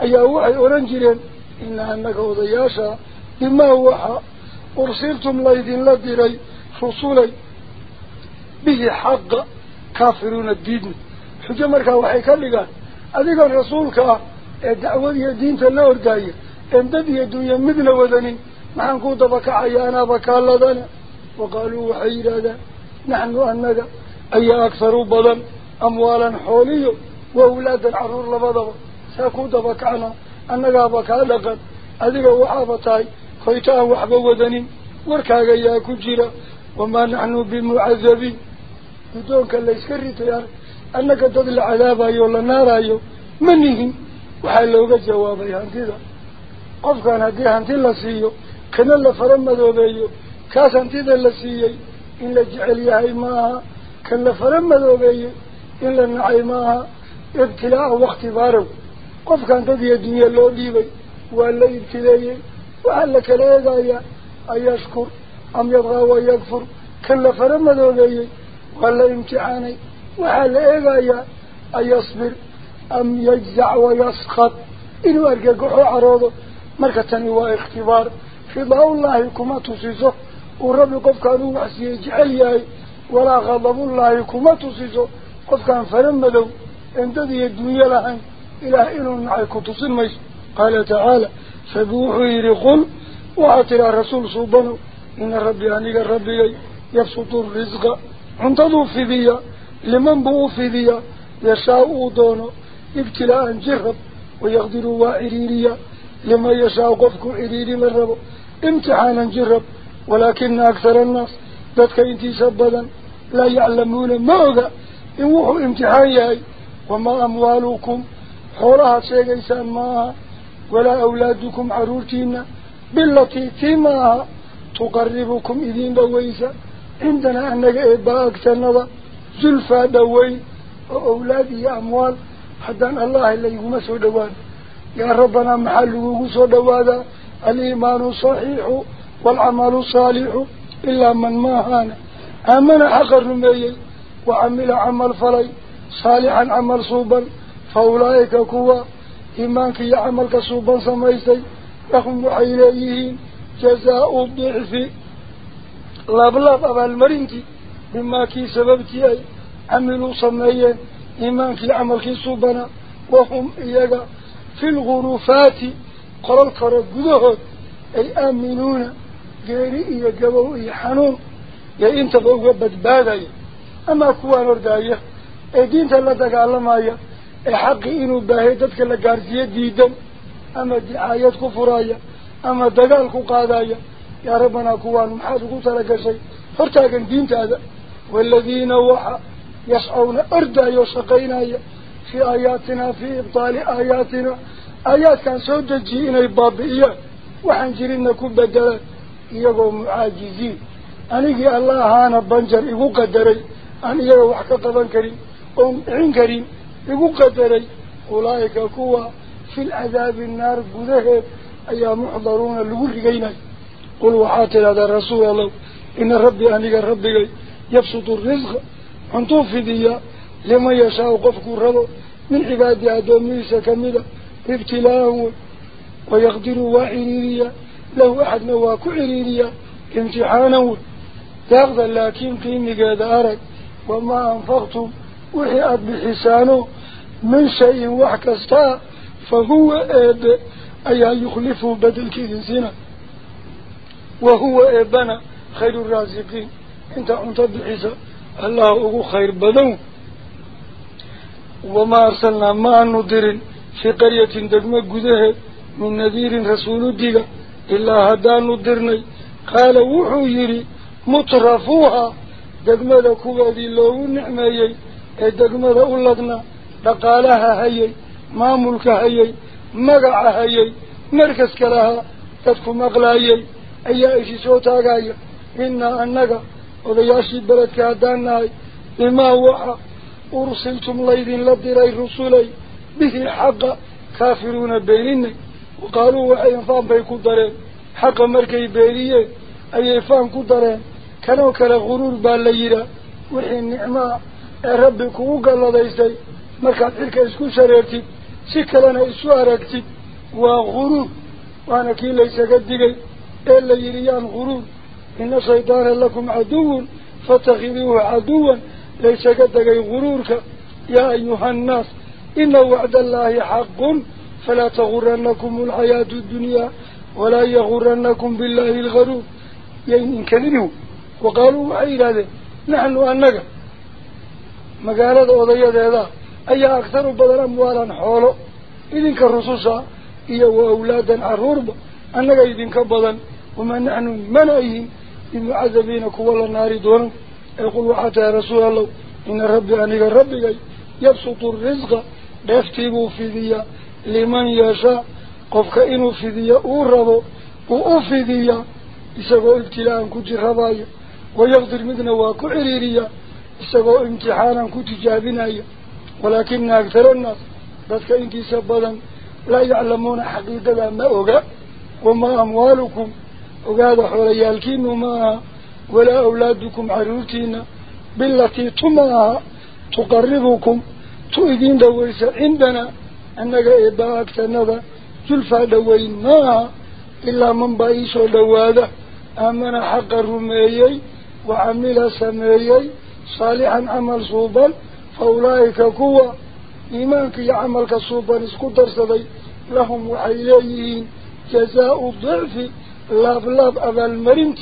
[SPEAKER 2] أيها وحي أورانجرين إنها أنك وضياشا مما هو أرسلتم ليذن لدري فصولي به حق كافرون الدين حجمرك وحيك اللي قال أذيك كا الدعوة هي الدين تلاور داية انتب يدو يمدن وذني ما نقود بكا عيانا بكا اللذن وقالوا حيرا نحن أنك أي أكثر بضن أموالا حولي وأولاد العرور لبضن ساكود بكا عنا أنك بكا لقد أذيك وحافتاي hoyta aan waxba wadanin warkaaga yaa ku jira wamaa naxnu bimucadabiin guddoonka layska ritay arg annaga dad la cadaabayo la naarayo ma nihin waxaa looga jawaabay hantida qofkan haddii hanti la siiyo kana la fara madoobeeyo kaas hantida la siiyey in la jecel yahay ma aha kan la fara madoobeeyey in la nacay ma aha ibtilaa'a wakti baarow qofkan dad iyo dunye loo dhiibay waa la ibtileeyey وعلك ليه ذا يشكر أم يبغى ويكفر كل فرما ذو ذي ولا امتعاني وعلى ايه ذا يصبر أم يجزع ويسخط إنه أرجع قحو عراضه مركة تنوى اختبار في ضع الله كما تسيسه ورب قف كانوا وحسي يجعليه ولا غضب الله كما تسيسه قف كان فرما ذو انتذي الدنيا لهن إلى إنه كنت تصير قال تعالى سبوحوا يرقل وعطر الرسول صوبانو إن ربي أنيك ربي يبسط الرزق عندو في ذي لمن بو في ذي يشاء دونه ابتلاء جرب ويقدر وإريريا لما يشاء قفك إريري من رب امتحانا جرب ولكن أكثر الناس ذاتك انتي سبدا لا يعلمون ماذا إن وحو امتحان وما أموالكم حولها شيئا ما ولا أولادكم عرورتين بالتي تيما تقربكم إذين دويسا عندنا أنك إبا إيه أكتنظا زلفا دوي وأولادي أموال حدان الله اللي هم سودوان يا ربنا محلوه سودوان الإيمان صحيح والعمل صالح إلا من ما هان آمن حق الرميل وعمل عمل فلي صالحا عمل صوبا فأولئك كوا إيمانك يا عملك صوبا سميسي لهم وحيليهين جزاء الضعف لابلاب أبا المرنتي بما كي سببتي أي عملوا صميين إيمانك عملك صوبنا وهم إيجا في الغرفات قرى القرى قدهد أي آمنون قيري إيا قبو حنون يا إنت بوغبت أما كوان أردايا أي دينتا لدك الحق إنه باهي تدك لكارسية ديدا أما دعايات كفرايا أما دقال كقاضايا يا ربنا كوان محاسكو تلك شيء فرتاقا دين تاذا والذين وحا يسعون أردا يوشقين في آياتنا في إبطال آياتنا آيات كان سودة جيئنا البابئية وحنجرين نكوب بدلا عاجزين أن أنه الله هانا بنجر إيقوا قدري أنه يوحك قضان كريم عين كريم يقول قدري أولئك كوا في العذاب النار قده أي محضرون اللقل قينا قل وحاتل هذا الرسول الله إن ربي أهنك ربي يبسط الرزق عن طوف ديا لما يشاء قفك الرضو من عبادي أدوميسة كاملة ابتلاه ويقدر واعريريا له أحد نواك عريريا امتحانه تأخذ لكن قيمك هذا وما أنفقتم وحي وحياد بحسانه من شيء وحكستا فهو أب أي يخلفه بدل كذنزنا وهو أبنا خير الرازقين انت عمت بحسا الله هو خير بدون وما أرسلنا ما ندر في قرية دقمة قده من نذير رسول ديلا إلا هذا ندرني قال وحو يري مترفوها دقمة كوبا دي الله نعمة يري الدقمة أولادنا دقالها هي ما ملك هي مقع هي مركز كلاها تدخل مقلا هي أي إشي سوتا هي إنا أنك وضياشي بلدك هدانا إما هو أرسلتم ليذين لبدي رسولي به حق كافرون بيننا وقالوا أي فان بيكو دارين حق مركي بيرية أي فان كو دارين كانوا كلا غرور بالليرة وحين نعمة ربي كوكا لديستي مركان إلك إسكو شريرتي سكالنا إسو أرقتي وغرور وانا كي ليس قدقي إلا يريان غرور إن سيدان لكم عدو فتخذوه عدوا ليس قدقي غرورك يا أيها الناس إن وعد الله حق فلا تغرنكم الحياة الدنيا ولا يغرنكم بالله الغرور يعني إن كان وقالوا عيلا نحن أنك مقالة وضيه ذا أي أكثر بدلا موالا حوله إذن كالرسوسة إيا وأولادا عرورب أنك إذن كبدا وما نحن من أيهم إذن عذبين كوالا النار دون يقول وحتى رسول الله إن ربي أنك ربي يبسط الرزق يفتيب في ذي لمن يشاء قفك إنو في ذي أورب وأوفي ذي إسا قلت لأنك جرباي ويقدر مدنوا كعريريا isagoo imtixaanan ku tijaabinaya walaakina agtara annaas dadka intiisa badan laa yaclamuuna xaqiiqada ma oga wamaa amwaalukum ogaada xoolayaalkiinu ma aha walaa awlaadukum carruurtiina bilatii tu ma aha tuqaribukum tu idiin dhawaysa cindanaa annaga eebba agtanada julfaa dhawayn ma aha ilaa manbaa iisoo dhowaada aamana xaqa rumeeyey wacamila sameeyey صالحا عمل صوبا فأولئك كوا إيمانك يعملك صوبا اسكدر صدي لهم وحيليين جزاء الضعف لابلاب أبا المرمت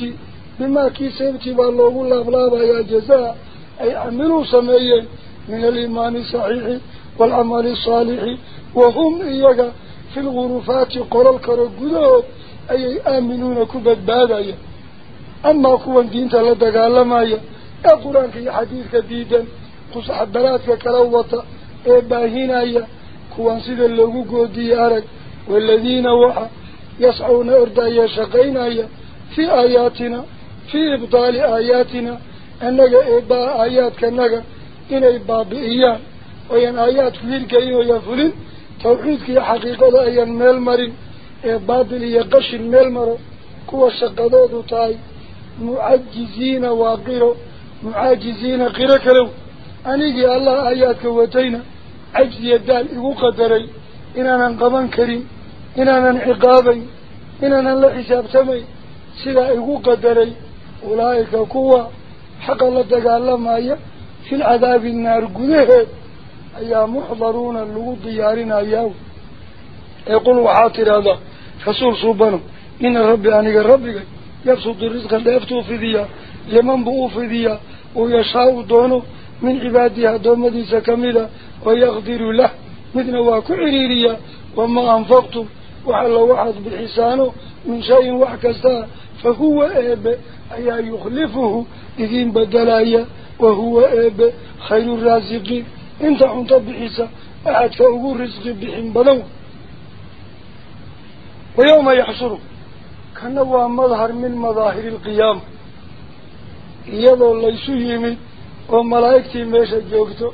[SPEAKER 2] بما كي سيبتي بالله لابلاب يا جزاء أي عملوا سميا من الإيمان الصحيح والعمل الصالح وهم إيجا في الغرفات قرى الكرقودة أي آمنون كبت بادايا أما كوا دينتا لدقال ألمايا ee qur-aanka iyo xadiidka diidan kusaxbalaadka kala wata ee baahinaya kuwaan sida loogu goodiye arag waaladiina waxa yascuuna ordaya shaqaynaya fii aayaatina fii ibdaali aayaatina annaga eeba aayaadkanaga inay baabi'iyaan ooyaan aayaadku hirgelin ooyaan fulin tawxiidka iyo xaqiiqada ayaan meel marin ee baabil iyo qashin meel maro kuwa shaqadoodu tahay mucajiziina waaqiro معاجزين غيرك لو أنيقي الله آياتك واتينا عجز يدال إغو قدري إننا نقبان كريم إننا إنا إننا لحساب سمي سلا إغو قدري أولئك قوة حق الله تقال لما آية. في العذاب النار قده أيا محضرون اللغو ديارنا أياه يقول وحاطر هذا فسول صوبانه إن ربي أنيقى ربي يبسط الرزق اللي أفتو في ذيا لمن بوفدية ويشاء دونه من عبادها دي سكملة ويغدر له مثل واكو عريرية وما أنفقتم وعلى واحد بالحسانه من شيء وحكستا فهو أب أي يخلفه إذين بدلايا وهو أب خير الرازقين انت حنت بحسا أحد فأقول رزق بحن بلو ويوم يحشره كان هو مظهر من مظاهر القيامة iyadoo laysu yimid oo malaa'igtii meesha joogto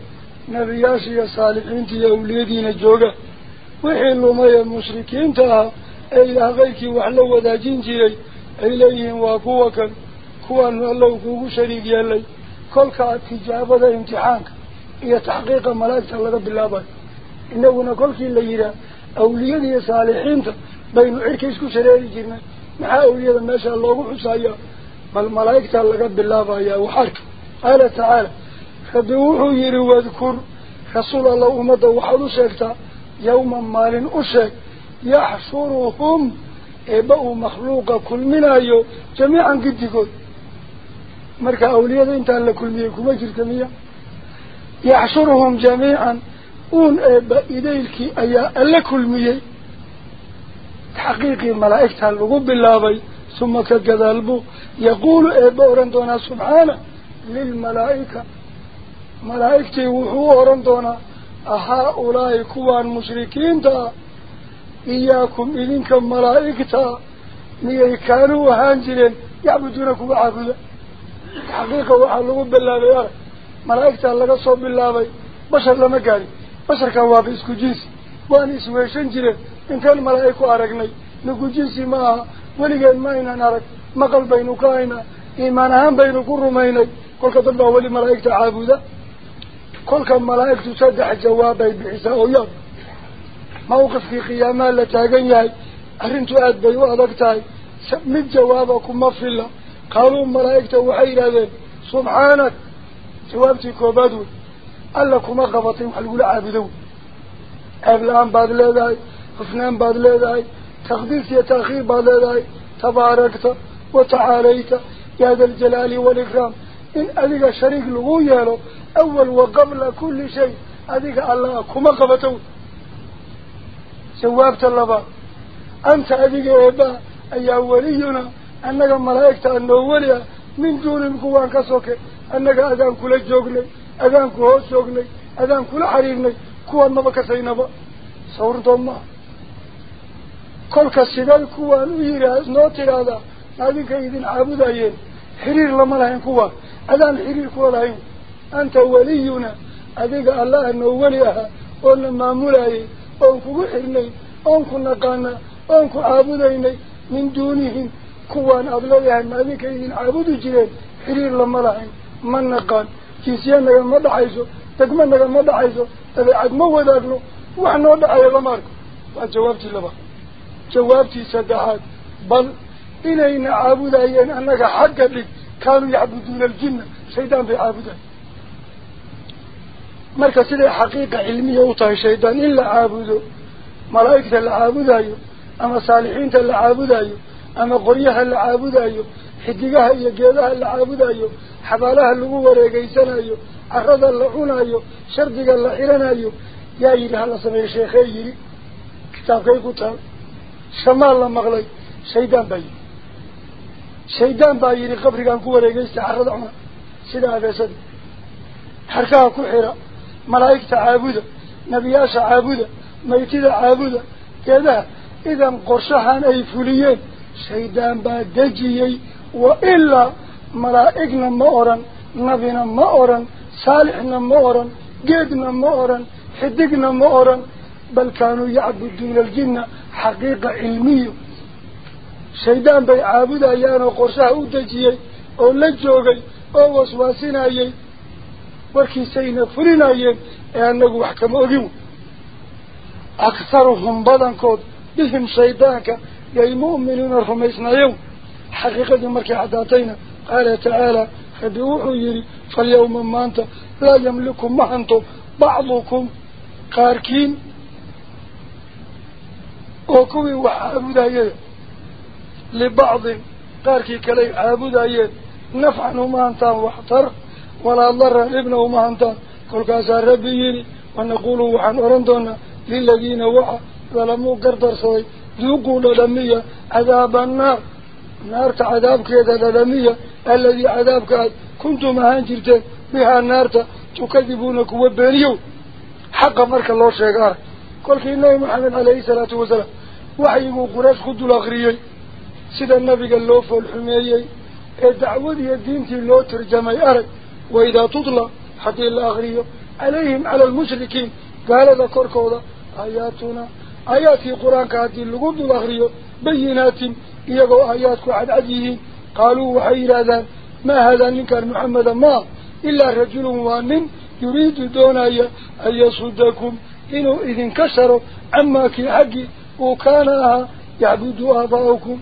[SPEAKER 2] nebiyaashiiyo saalixiintii iyo awliyadiina jooga wixii lumay ee mushrikiinta ahaa ee ilaah keyrkii wax la wadaajin jiray ay leeyihiin waa kuwa kan kuwaanu allow kuugu shariig yeelay kolkaa tijaabada imtixaanka iyo taxqiiqa malaa'igta laga bilaabayo inaguna kolkii la yidhaah awliyada iyo saalixiinta baynu cirka isku shareeri jirnay maxaa awliyada meeshaa loogu xusayaa بل ملائكة لقد بالله يا وحرك قال تعالى خدوه يري واذكر خصول الله أمد وحد شكتا يوما مال أشك يحشرهم إباء مخلوق كل من أيو جميعا قد يقول مركا أولياء انت ألا كل ميكم أجر كمية يحشرهم جميعا أون إباء إليك أيا لكل كل تحقيقي ملائكة اللغو بالله بي ثم كقذالبو يقول إبا إيه أورندونا سبحانه للملائكة ملائكتي وحو أورندونا أهؤلاء كوان مشركين تا إياكم إذنك ملائكتا ميي كانوا وهانجلين يعبدونكم عبدا حقيقة وحلقوا بالله ملائكتا لقى صوب بالله بشر لما قالي بشر كان وابي اسكو جنسي وان اسويشن جلين إن كان ملائكو أرقني نكو جنسي معها ولقد ما إنا نرك ما قلب بينك أنا إيمان أهم بينك الرومينك كل كتب أولي ملائكة عابودة كل كم ملائكة تصدح جوابا بحساء يوم موقف في قيامة لا تاقن ياي أرنت أدبي وأبكتاي سمت جوابك ما في الله قالوا ملائكة وحيرا ذي سبحانك جوابتي كوبادو ألا كما غفتهم حلقوا لعابدو أبلان بعد لذي خفنان بعد لذي تخبيث يتأخير بعد ذلك تباركت وتعاليت يا ذا الجلال والإكرام إن أذيك شريك لغيانه أول وقبل كل شيء أذيك الله كما قبته سوابت اللبا أنت أذيك إبا أي أولينا أنك ملايكة أنه وليا من دون القوان كسوك أنك أذان كل جوغني أذان كل هوس جوغني أذان كل حريرني كوان نبكسينبا صورت معه kolka sidal kuwaan u yiraa isnoo tidhaahdaa adinka idin caabudayeen xiriir lama lahayn kuwa adaan xiriir kula lahayn anta weliyuna adiga allaah noo weli ahaa oona maamulayay oon kugu xirnay oon ku naqaana oon ku caabudaynay min duunihim kuwaan aada leeyahay ma adinka idin caabudi jireen xiriir lama lahayn ma naqaan jinsiya nagama dhaxayso degma nagama dhaxayso dabeecad ma wadaagno wax noo dhaxeeya lama arko waa jawaabtii labaad جوابتي صدحات بل إلينا عابودة أيان أنك حقا لك كانوا يعبدون الجنة سيدان في عابودة مركز لي حقيقة علمية وطه شيطان إلا عابودة ملايكة العابودة أما صالحين العابودة أما قريها العابودة حديقها يجيدها العابودة حبالها اللغوة ريقيسنا أخرض اللعونة شردق اللعيرنا يا إلها الله سبحانه الشيخ يري كتاب كيف سمع الله مغلق سيدان باي سيدان باي يري قبر كان كوه ريقين استحرد عمر سيدا فيسد حركها كحرة ملايكة عابودة نبياشة عابودة ميتدة عابودة كذا إذا قرشحان أي فليين سيدان با دجيي وإلا ملايكنا مؤران نبينا مؤران صالحنا مؤران قيدنا مؤران حدقنا مؤران بل كانوا يعبدون الجنة حقيقة علمية شيطان بي عابد ايانا قرشاه او دجيه او لجوغي او وسواسين ايه وكي سينا فرين ايه ايانك وحكم اوغيو اكثرهم بدن كود بهم شيطانك يا مؤمنون الرميسنا يو حقيقة مركي عداتينا قال تعالى فبيوحوا يري فاليوم ما انت لا يملكم ما مهنتو بعضكم قاركين وكم وعابد أيه لبعض قاركي كلي عابد أيه نفع نمانتا وحتر ولا ضر ابن نمانتا كل كاسا ربيين ونقول وحن أرندونا للذين وحا ظلموا قردر صوي ذوقوا لمية عذاب النار نار عذابك هذا لمية الذي عذابك كنتم هانجلتين بها النار تكذبونك وبريو حق مرك الله شيقارك كل النبي محمد عليه الصلاة والسلام وحيه قراش خد الأغريي سيد النبي قال اللوف والحميي الدعوة هي الدين في ترجمي أرك وإذا تطلع حتى الأغريي عليهم على المشركين قال ذكر كوضا آياتنا في قرآن كهدي اللقود الأغريي بينات إيقو آياتك عد عديه قالوا وحير هذا ما هذا إن محمد محمدا ما إلا رجل وان يريد دون أن يصدكم إنه إذ انكسروا عما كي حقي وكان أها يعبد آباؤكم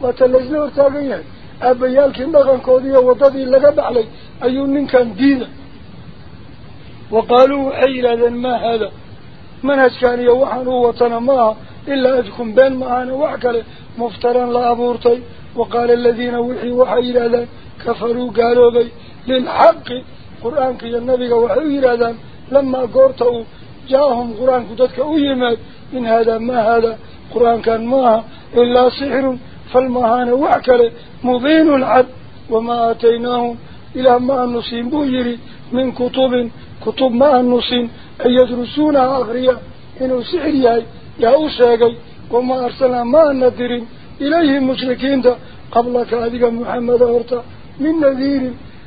[SPEAKER 2] وتلزنا ارتاقيا أبيالك مغان كودية وضضي لقب علي من كان دينا وقالوا عيلا ما هذا منهج كان يوحن وطن معه إلا أجكم بين معانا وعكلا مفترا لا وقال الذين وحي وحي لذن كفروا قالوا بي للحق قرآن كي النبي وحي إلى لما قرته جاءهم قرآن كدتك أيمات إن هذا ما هذا قرآن كان ماها إلا سحر فالمهان وعكر مضين العد وما آتيناهم إلى ما النصين بويري من كتب كتب ما النصين أن يدرسون أغرية إنه سحرياي يا أوساقي وما أرسلنا ما النذير إليه المشركين قبل كذلك محمد أورتا من نذير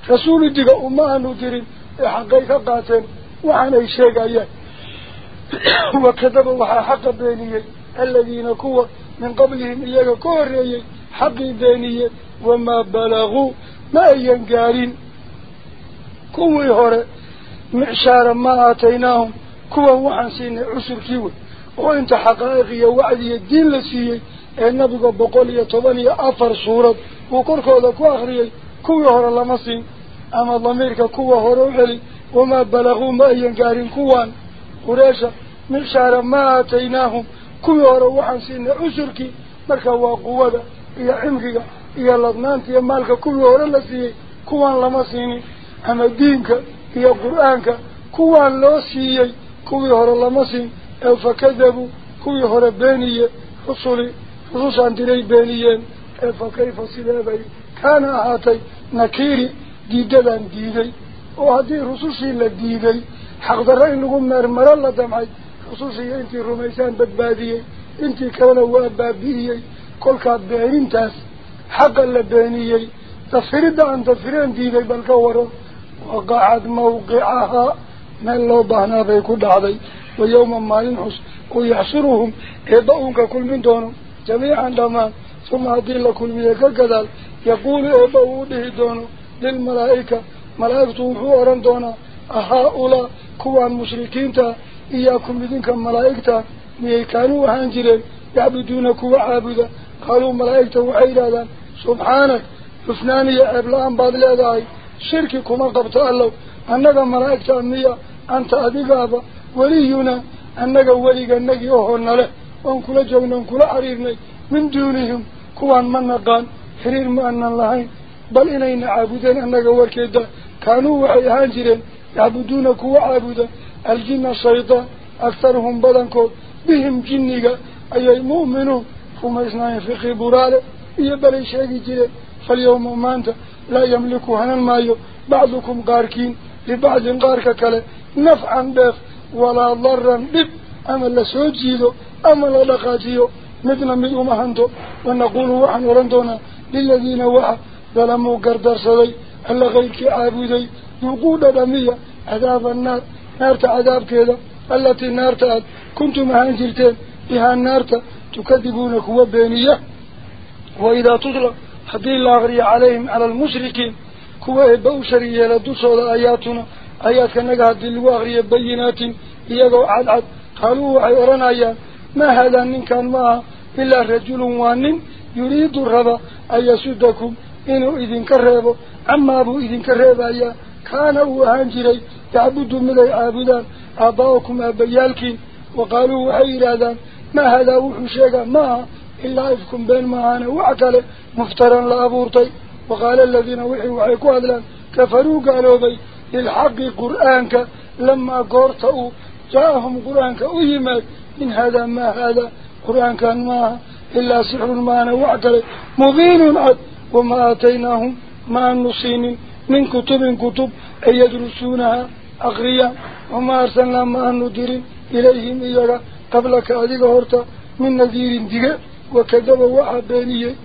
[SPEAKER 2] رسول الدقاء ما النذير إحقيك قاتل وعن أي شيء [COUGHS] وكذب الله حق بينيه الذين كوا من قبلهم إياك كوري حق بيني وما بلغوا ما ينقارين كوي هره معشارا ما آتيناهم كوا وحن سين عسر كيوي وانت حقائقية وعدي الدين لسي النبي بقول يتضني أفر صورة وكركو ذاك أخريه كوي هره لمسين أما ضميرك كوا هره وما بلغوا ما ينقارين كوان قريشة من شهر ما أتيناهم كل أروح سين عشرك مركا وقوة يا عمقك يا لضمانت يا مالك كل أروح سين كوان لما سيني أما دينك يا قرآنك كوان لو سيني كل أروح لما سين ألف كذبوا كل أروح بانية رسولي رسوس عن دري بانية ألف كيف سلابي كان أعطي نكيري ديدا ديدي وهذه رسوسي لديدي حق حقدرين لهم مرمرا لدمعي خصوصي انت رميسان بدبادية انتي كلنا بابية كل كاد بعين تاس حق الله تصريد عن تصريد دي ذي بالكورة وقعد موقعها من لو بهنا ذي كل عضي ويوما ما ينحس ويحصرهم إبقهم ككل من دونهم جميعا دماء ثم هدين لكل من كالكذل يقول إبقوا به دونه للملائكة ملائكة وحوارا دونه أهؤلاء كوان مشركين تا إياكم إذنك ملائكة ميي كانوا وحان جرين يعبدونك وعابدا قالوا ملائكة وحيدا دان سبحانك حسنان يا أبلان بادل أداي شركي كما قبط الله أنك ملائكة أمنية أنت أدقابا ولينا أنك وليك أنك يوهن له وأنكل جونا وأنكل عريرنا من دونهم كوان من نقان حرير ما أن اللهين بل إنينا عابدين أنك وركيدا كانوا وحي هانجرين يعبدونك وعابدا الجن الشيطان أكثرهم بدنكود بهم جنيك أي المؤمنون فما إسنائي فقه براله يبالي شاكي جيلي فاليوم مانتا لا يملك هنا المايو بعضكم قاركين لبعض قارك كلا نفعا بيف ولا ضرا بب أما لا سوجيدو أما لا مثل من أمهنتو ونقول وحن ورندونا للذين وحا ظلموا قردر صدي ألا غيرك عابدي نقول دمية عذاب النار نارت عذاب كذا التي نارت كنتم أنجلتين بها النارت تكذبون كوا بينية وإذا تضرى حد الله عليهم على المشركين كوا بوشرية لدوسوا لآياتنا آيات كنقها حد الله بينات يقو عد عد قالوا عيورنا يا ما هذا من كان ما إلا رجل وان يريد الربا أن يسودكم إنه إذن كرهبه أما أبو إذن كرهبه كان هو هانجري تعبدوا ملي عابدا أباكم أبيالك وقالوا وحير هذا ما هذا وحشيك ما إلا إفكم بين معانا وعكالي مفترا لأبورتي وقال الذين وحي وحيكوا أدلا كفروا قالوا بي للحق قرآنك لما قرتوا جاءهم قرآنك أهمك من هذا ما هذا قرآنك ما إلا سحر معانا وعكالي مبين عد وما آتيناهم ما نصين من كتب كتب أي يدرسونها أغريا وما أرسلنا ما ندير إليهم إياك قبلك أذيك هرتا من نذير ديك وكذب بانية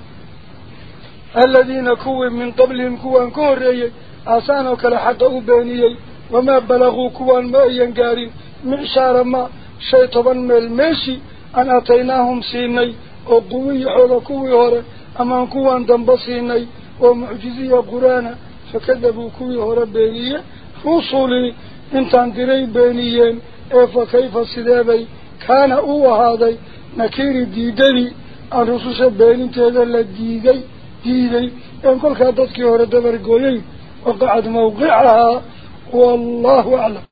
[SPEAKER 2] الذين كوا من قبلهم كوا كوري أسانوا كلا حتى أبانيه وما بلغوا كوا ما من معشار ما شيطبا الماشي أن أتيناهم سيني وقوي حول كوي هورا أما كوا دنبسيني ومعجزي قرانا فكذبوا كوي هورا بينية رسولي انتان ديري بينيين ايفا كيفا سدابي كان او هذا نكيري ديداني الرسوس بينين تيدالا ديداي ان انكل كاتتكي هورا دبر قولي وقعد موقعها والله أعلم